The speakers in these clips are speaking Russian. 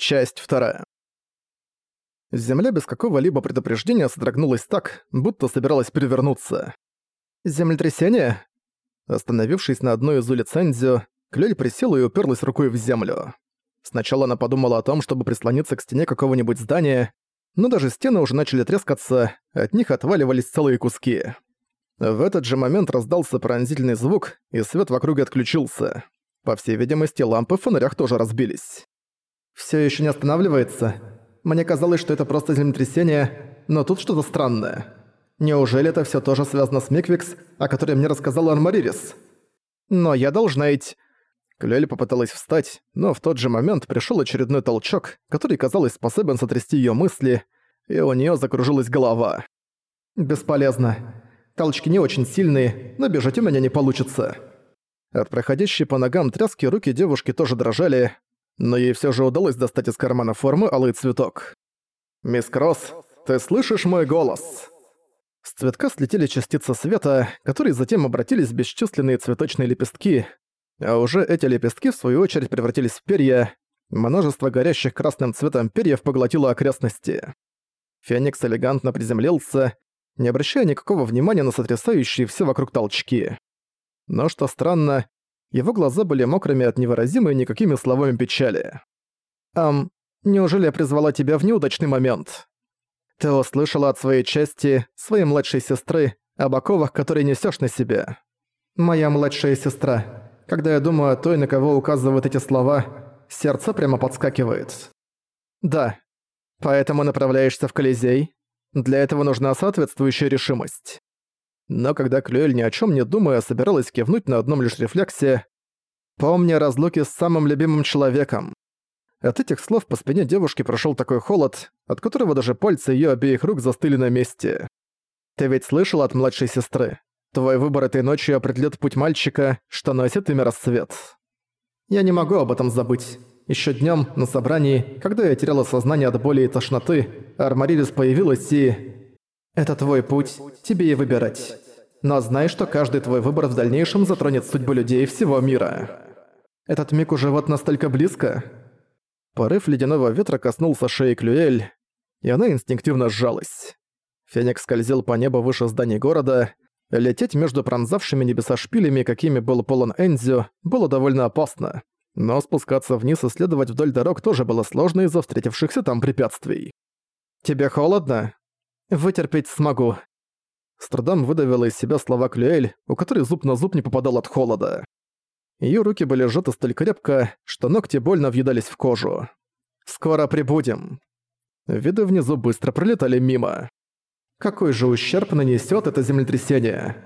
Часть вторая. Земля без какого-либо предупреждения содрогнулась так, будто собиралась перевернуться. «Землетрясение?» Остановившись на одной из улиц Энзио, Клёль присела и уперлась рукой в землю. Сначала она подумала о том, чтобы прислониться к стене какого-нибудь здания, но даже стены уже начали трескаться, от них отваливались целые куски. В этот же момент раздался пронзительный звук, и свет вокруг отключился. По всей видимости, лампы в фонарях тоже разбились. Все еще не останавливается. Мне казалось, что это просто землетрясение, но тут что-то странное. Неужели это все тоже связано с Миквикс, о которой мне рассказала Армаририс? Но я должна идти... Клюэль попыталась встать, но в тот же момент пришел очередной толчок, который, казалось, способен сотрясти ее мысли, и у нее закружилась голова. «Бесполезно. Толчки не очень сильные, но бежать у меня не получится». От проходящей по ногам тряски руки девушки тоже дрожали, но ей все же удалось достать из кармана формы алый цветок. «Мисс Кросс, ты слышишь мой голос?» С цветка слетели частицы света, которые затем обратились в бесчисленные цветочные лепестки, а уже эти лепестки в свою очередь превратились в перья. Множество горящих красным цветом перьев поглотило окрестности. Феникс элегантно приземлился, не обращая никакого внимания на сотрясающие все вокруг толчки. Но что странно, его глаза были мокрыми от невыразимой никакими словами печали. «Ам, неужели я призвала тебя в неудачный момент? Ты услышала от своей части, своей младшей сестры, об оковах, которые несешь на себе. Моя младшая сестра. Когда я думаю о той, на кого указывают эти слова, сердце прямо подскакивает. Да. Поэтому направляешься в Колизей. Для этого нужна соответствующая решимость. Но когда Клюэль ни о чем не думая собиралась кивнуть на одном лишь рефлексе, помня разлуки с самым любимым человеком. От этих слов по спине девушки прошел такой холод, от которого даже пальцы ее обеих рук застыли на месте. «Ты ведь слышал от младшей сестры? Твой выбор этой ночью определит путь мальчика, что носит имя рассвет». Я не могу об этом забыть. Еще днем на собрании, когда я теряла сознание от боли и тошноты, Армарилис появилась и... Это твой путь, тебе и выбирать. Но знай, что каждый твой выбор в дальнейшем затронет судьбу людей всего мира. Этот миг уже вот настолько близко. Порыв ледяного ветра коснулся шеи Клюэль, и она инстинктивно сжалась. Феникс скользил по небу выше зданий города. Лететь между пронзавшими небеса шпилями, какими был полон Энзю, было довольно опасно. Но спускаться вниз и следовать вдоль дорог тоже было сложно из-за встретившихся там препятствий. «Тебе холодно?» Вытерпеть смогу». С трудом выдавила из себя слова Клюэль, у которой зуб на зуб не попадал от холода. Её руки были сжаты столь крепко, что ногти больно въедались в кожу. «Скоро прибудем». Виды внизу быстро пролетали мимо. Какой же ущерб нанесёт это землетрясение?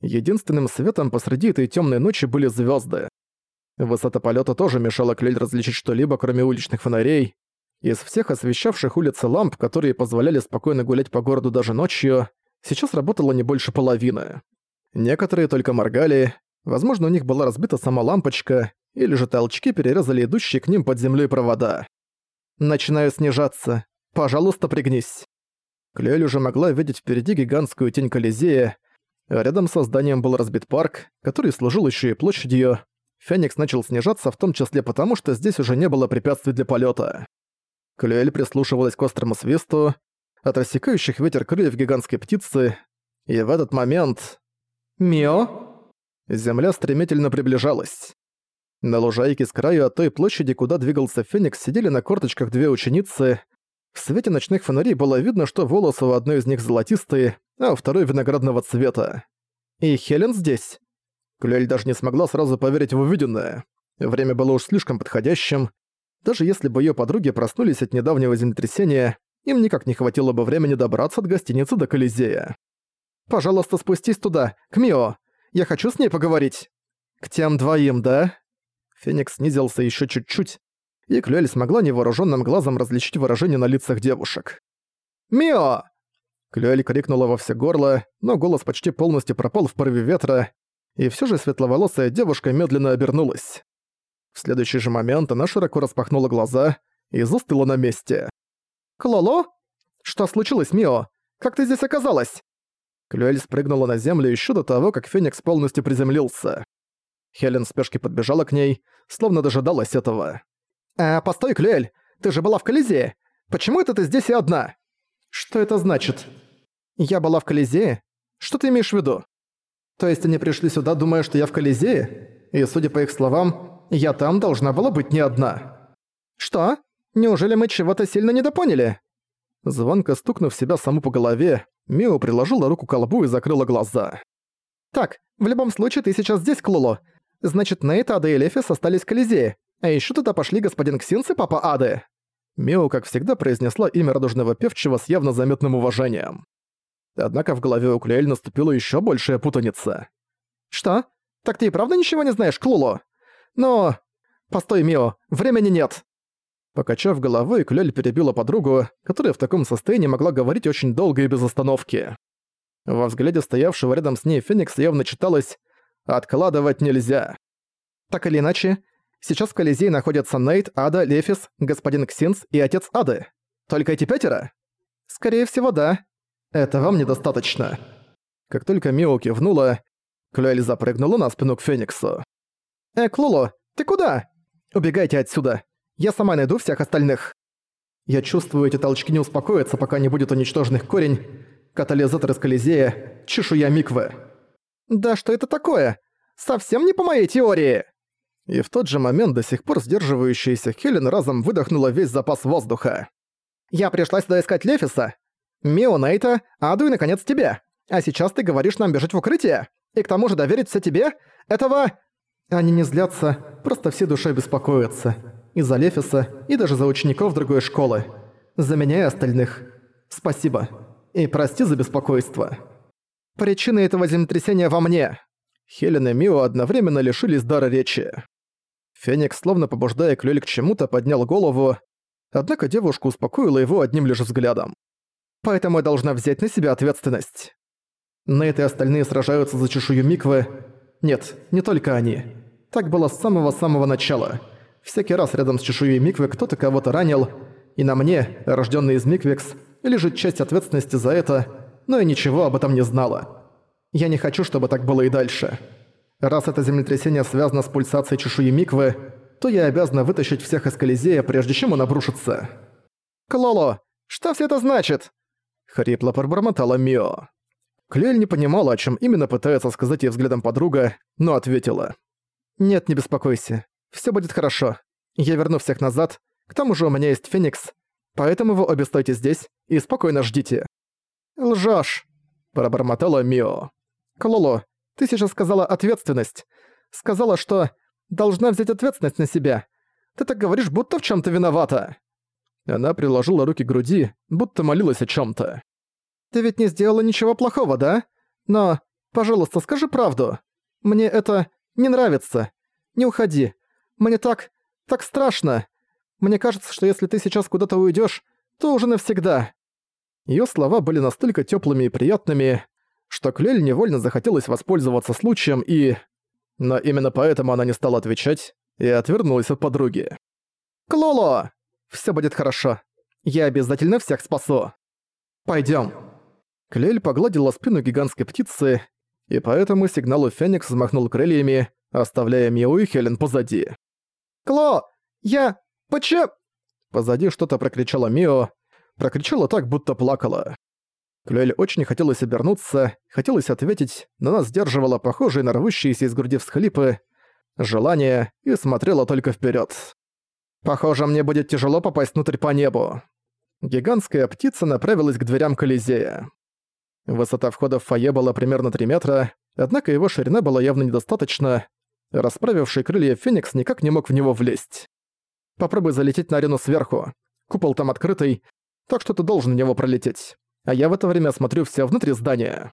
Единственным светом посреди этой тёмной ночи были звёзды. Высота полёта тоже мешала Клюэль различить что-либо, кроме уличных фонарей, из всех освещавших улицы ламп, которые позволяли спокойно гулять по городу даже ночью, сейчас работало не больше половины. Некоторые только моргали, возможно, у них была разбита сама лампочка, или же толчки перерезали идущие к ним под землей провода. «Начинаю снижаться. Пожалуйста, пригнись». Клюэль уже могла видеть впереди гигантскую тень Колизея. Рядом со зданием был разбит парк, который служил еще и площадью. Феникс начал снижаться, в том числе потому, что здесь уже не было препятствий для полета. Клюэль прислушивалась к острому свисту от рассекающих ветер крыльев гигантской птицы, и в этот момент... «Мио?» Земля стремительно приближалась. На лужайке с краю от той площади, куда двигался Феникс, сидели на корточках две ученицы. В свете ночных фонарей было видно, что волосы у одной из них золотистые, а у второй виноградного цвета. «И Хелен здесь?» Клюэль даже не смогла сразу поверить в увиденное. Время было уж слишком подходящим, даже если бы её подруги проснулись от недавнего землетрясения, им никак не хватило бы времени добраться от гостиницы до Колизея. «Пожалуйста, спустись туда, к Мио. Я хочу с ней поговорить». «К тем двоим, да?» Феникс снизился ещё чуть-чуть, и Клюэль смогла невооружённым глазом различить выражение на лицах девушек. «Мио!» Клюэль крикнула во все горло, но голос почти полностью пропал в порыве ветра, и всё же светловолосая девушка медленно обернулась. В следующий же момент она широко распахнула глаза и застыла на месте. «Клоло? Что случилось, Мио? Как ты здесь оказалась?» Клюэль спрыгнула на землю еще до того, как Феникс полностью приземлился. Хелен в спешке подбежала к ней, словно дожидалась этого. «А, постой, Клюэль! Ты же была в Колизее. Почему это ты здесь и одна?» «Что это значит?» «Я была в Колизее? Что ты имеешь в виду?» «То есть они пришли сюда, думая, что я в Колизее? И, судя по их словам, я там должна была быть не одна». «Что? Неужели мы чего-то сильно недопоняли?» Звонко стукнув себя саму по голове, Мио приложила руку к колбу и закрыла глаза. «Так, в любом случае ты сейчас здесь, Клуло. Значит, Нейт, Ада и Лефис остались в Колизее. А ещё туда пошли господин Ксинс и папа Ады». Мио, как всегда, произнесла имя радужного певчего с явно заметным уважением. Однако в голове у Клюэль наступила ещё большая путаница. «Что? Так ты и правда ничего не знаешь, Клуло? Но... Постой, Мио, времени нет!» Покачав головой, Клёль перебила подругу, которая в таком состоянии могла говорить очень долго и без остановки. Во взгляде стоявшего рядом с ней Феникс явно читалось «Откладывать нельзя». Так или иначе, сейчас в Колизее находятся Нейт, Ада, Лефис, господин Ксинс и отец Ады. Только эти пятеро? Скорее всего, да. Этого мне достаточно. Как только Мио кивнула, Клюэль запрыгнула на спину к Фениксу. «Э, Клуло, ты куда? Убегайте отсюда. Я сама найду всех остальных. Я чувствую, эти толчки не успокоятся, пока не будет уничтожен их корень, катализатор из Колизея, чешуя Миквы. Да что это такое? Совсем не по моей теории. И в тот же момент до сих пор сдерживающаяся Хелен разом выдохнула весь запас воздуха. «Я пришла сюда искать Лефиса. Мио Нейта, Аду и, наконец, тебя. А сейчас ты говоришь нам бежать в укрытие? И к тому же доверить все тебе? Этого...» Они не злятся, просто все душой беспокоятся и за Лефиса, и даже за учеников другой школы. За меня и остальных. Спасибо. И прости за беспокойство. Причина этого землетрясения во мне. Хелен и Мио одновременно лишились дара речи. Феникс, словно побуждая Клюэль к чему-то, поднял голову, однако девушка успокоила его одним лишь взглядом. Поэтому я должна взять на себя ответственность. Нейт и остальные сражаются за чешую Миквы. Нет, не только они. Так было с самого-самого начала. Всякий раз рядом с чешуей Миквы кто-то кого-то ранил, и на мне, рожденный из Миквекс, лежит часть ответственности за это, но я ничего об этом не знала. Я не хочу, чтобы так было и дальше. Раз это землетрясение связано с пульсацией чешуи Миквы, то я обязана вытащить всех из Колизея, прежде чем он обрушится. «Клоло, что все это значит?» Хрипло пробормотала Мио. Клель не понимала, о чем именно пытается сказать ей взглядом подруга, но ответила. «Нет, не беспокойся. Все будет хорошо. Я верну всех назад. К тому же у меня есть Феникс. Поэтому вы обе стойте здесь и спокойно ждите». «Лжёшь», — пробормотала Мио. «Клоло, ты сейчас сказала ответственность. Сказала, что должна взять ответственность на себя. Ты так говоришь, будто в чем то виновата». Она приложила руки к груди, будто молилась о чем то «Ты ведь не сделала ничего плохого, да? Но, пожалуйста, скажи правду. Мне это не нравится. Не уходи. Мне так... так страшно. Мне кажется, что если ты сейчас куда-то уйдёшь, то уже навсегда». Её слова были настолько тёплыми и приятными, что Клель невольно захотелось воспользоваться случаем и... Но именно поэтому она не стала отвечать и отвернулась от подруги. «Клоло! Всё будет хорошо. Я обязательно всех спасу. Пойдём». Клель погладила спину гигантской птицы, и поэтому сигналу Феникс взмахнул крыльями, оставляя Миу и Хелен позади. «Кло! Я... Почему...» Позади что-то прокричала Мио. Прокричала так, будто плакала. Клюэль очень хотелось обернуться, хотелось ответить, но она сдерживала похожие на рвущиеся из груди всхлипы, желание и смотрела только вперед. «Похоже, мне будет тяжело попасть внутрь по небу». Гигантская птица направилась к дверям Колизея. Высота входа в фойе была примерно 3 метра, однако его ширина была явно недостаточна, Расправивший крылья Феникс никак не мог в него влезть. Попробуй залететь на арену сверху. Купол там открытый, так что ты должен в него пролететь. А я в это время смотрю все внутри здания.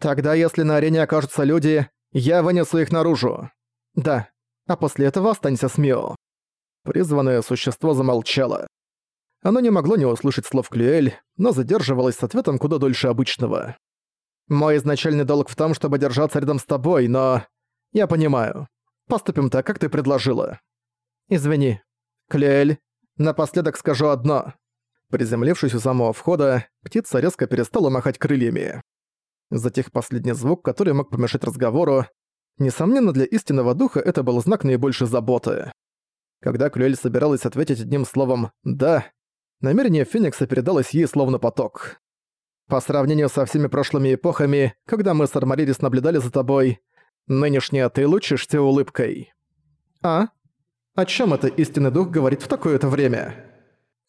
Тогда, если на арене окажутся люди, я вынесу их наружу. Да, а после этого останься с Мио. Призванное существо замолчало. Оно не могло не услышать слов Клюэль, но задерживалось с ответом куда дольше обычного. «Мой изначальный долг в том, чтобы держаться рядом с тобой, но...» «Я понимаю. Поступим так, как ты предложила. Извини. Клеэль, напоследок скажу одно». Приземлившись у самого входа, птица резко перестала махать крыльями. Затих последний звук, который мог помешать разговору. Несомненно, для истинного духа это был знак наибольшей заботы. Когда Клюэль собиралась ответить одним словом «да», намерение Феникса передалось ей словно поток. По сравнению со всеми прошлыми эпохами, когда мы с Армаририс наблюдали за тобой, нынешняя ты лучишься улыбкой. А? О чем это истинный дух говорит в такое-то время?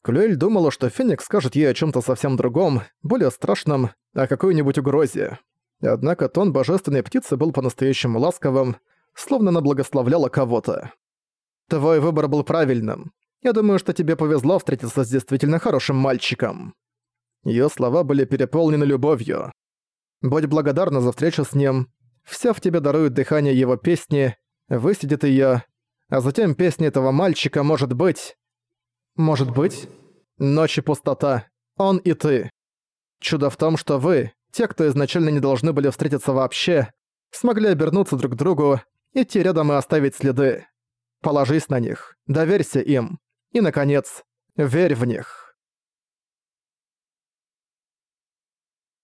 Клюэль думала, что Феникс скажет ей о чем то совсем другом, более страшном, о какой-нибудь угрозе. Однако тон божественной птицы был по-настоящему ласковым, словно она благословляла кого-то. «Твой выбор был правильным. Я думаю, что тебе повезло встретиться с действительно хорошим мальчиком». Её слова были переполнены любовью. «Будь благодарна за встречу с ним. Вся в тебе дарует дыхание его песни, высидит её, а затем песня этого мальчика может быть... Может быть? Ночь и пустота. Он и ты. Чудо в том, что вы, те, кто изначально не должны были встретиться вообще, смогли обернуться друг к другу, идти рядом и оставить следы. Положись на них, доверься им. И, наконец, верь в них.